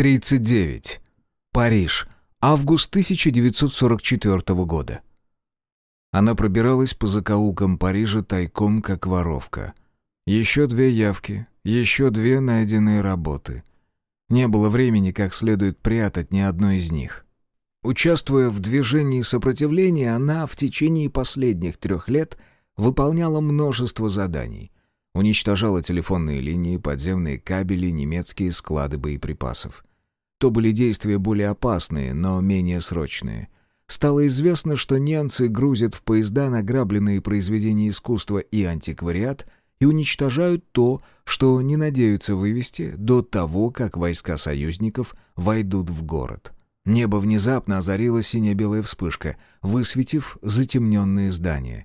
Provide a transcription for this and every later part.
39. Париж. Август 1944 года. Она пробиралась по закоулкам Парижа тайком, как воровка. Еще две явки, еще две найденные работы. Не было времени как следует прятать ни одной из них. Участвуя в движении сопротивления, она в течение последних трех лет выполняла множество заданий. Уничтожала телефонные линии, подземные кабели, немецкие склады боеприпасов. То были действия более опасные, но менее срочные — стало известно, что немцы грузят в поезда награбленные произведения искусства и антиквариат и уничтожают то, что не надеются вывести до того, как войска союзников войдут в город. Небо внезапно озарила сине-белая вспышка, высветив затемненные здания.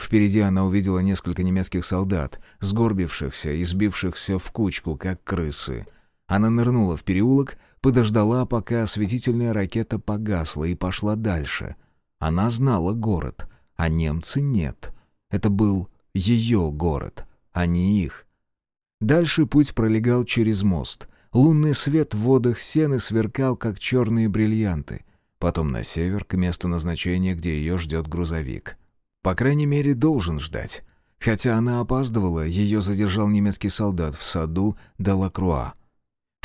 Впереди она увидела несколько немецких солдат, сгорбившихся и сбившихся в кучку, как крысы. Она нырнула в переулок, подождала, пока осветительная ракета погасла, и пошла дальше. Она знала город, а немцы нет. Это был ее город, а не их. Дальше путь пролегал через мост. Лунный свет в водах сены сверкал, как черные бриллианты. Потом на север, к месту назначения, где ее ждет грузовик. По крайней мере, должен ждать. Хотя она опаздывала, ее задержал немецкий солдат в саду Делакруа.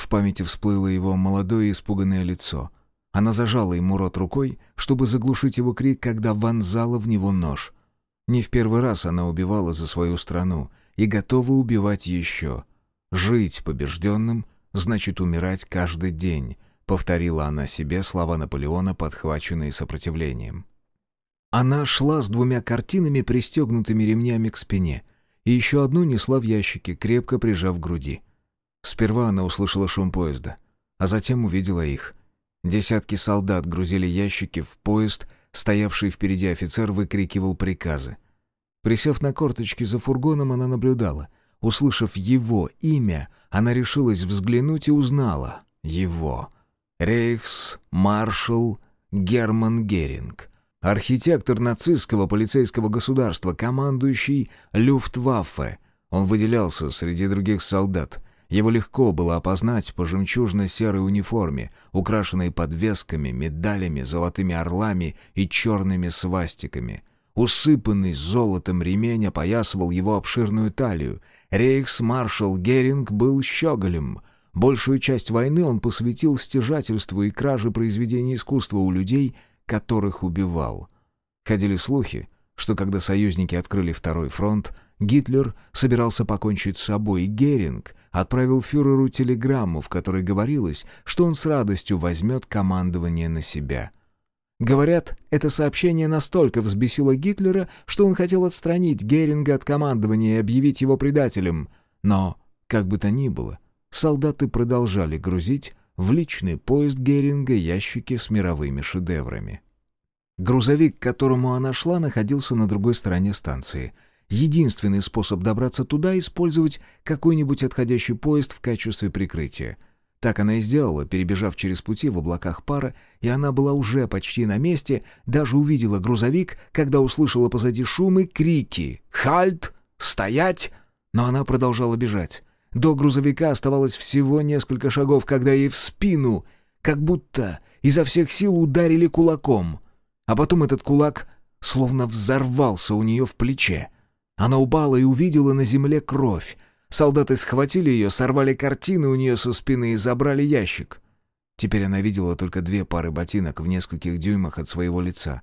В памяти всплыло его молодое испуганное лицо. Она зажала ему рот рукой, чтобы заглушить его крик, когда вонзала в него нож. Не в первый раз она убивала за свою страну и готова убивать еще. «Жить побежденным значит умирать каждый день», — повторила она себе слова Наполеона, подхваченные сопротивлением. Она шла с двумя картинами, пристегнутыми ремнями к спине, и еще одну несла в ящике, крепко прижав к груди. Сперва она услышала шум поезда, а затем увидела их. Десятки солдат грузили ящики в поезд, стоявший впереди офицер выкрикивал приказы. Присев на корточки за фургоном, она наблюдала. Услышав его имя, она решилась взглянуть и узнала его. Рейхс-маршал Герман Геринг. Архитектор нацистского полицейского государства, командующий Люфтваффе. Он выделялся среди других солдат — его легко было опознать по жемчужно-серой униформе, украшенной подвесками, медалями, золотыми орлами и черными свастиками. Усыпанный золотом ремень опоясывал его обширную талию. Рейхсмаршал Геринг был щеголем. Большую часть войны он посвятил стяжательству и краже произведений искусства у людей, которых убивал. Ходили слухи, что когда союзники открыли второй фронт, Гитлер собирался покончить с собой, и Геринг отправил фюреру телеграмму, в которой говорилось, что он с радостью возьмет командование на себя. Говорят, это сообщение настолько взбесило Гитлера, что он хотел отстранить Геринга от командования и объявить его предателем. Но, как бы то ни было, солдаты продолжали грузить в личный поезд Геринга ящики с мировыми шедеврами. Грузовик, к которому она шла, находился на другой стороне станции — Единственный способ добраться туда — использовать какой-нибудь отходящий поезд в качестве прикрытия. Так она и сделала, перебежав через пути в облаках пара, и она была уже почти на месте, даже увидела грузовик, когда услышала позади шум и крики «Хальт! Стоять!» Но она продолжала бежать. До грузовика оставалось всего несколько шагов, когда ей в спину, как будто изо всех сил ударили кулаком. А потом этот кулак словно взорвался у нее в плече. Она упала и увидела на земле кровь. Солдаты схватили ее, сорвали картины у нее со спины и забрали ящик. Теперь она видела только две пары ботинок в нескольких дюймах от своего лица.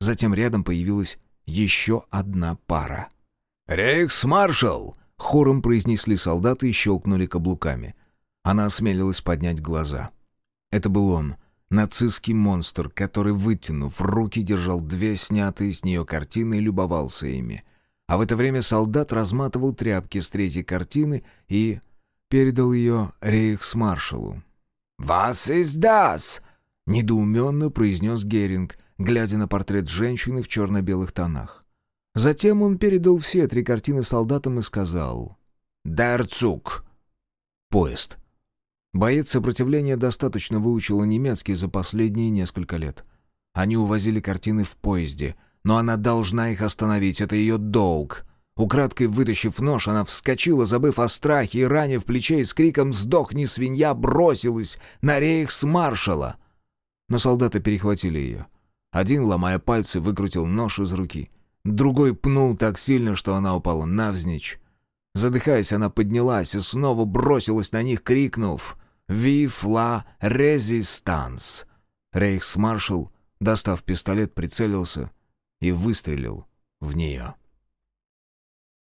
Затем рядом появилась еще одна пара. «Рейхсмаршал!» — хором произнесли солдаты и щелкнули каблуками. Она осмелилась поднять глаза. Это был он, нацистский монстр, который, вытянув руки, держал две снятые с нее картины и любовался ими — а в это время солдат разматывал тряпки с третьей картины и передал ее рейхсмаршалу. «Was ist das?» — недоуменно произнес Геринг, глядя на портрет женщины в черно-белых тонах. Затем он передал все три картины солдатам и сказал «Дерцук!» Поезд. Боец сопротивления достаточно выучила немецкий за последние несколько лет. Они увозили картины в поезде — но она должна их остановить, это ее долг. Украдкой вытащив нож, она вскочила, забыв о страхе и ране в плече и с криком «Сдохни, свинья!» бросилась на рейхсмаршала. Но солдаты перехватили ее. Один, ломая пальцы, выкрутил нож из руки. Другой пнул так сильно, что она упала навзничь. Задыхаясь, она поднялась и снова бросилась на них, крикнув «Вив ла резистанс!». Рейхсмаршал, достав пистолет, прицелился и выстрелил в нее.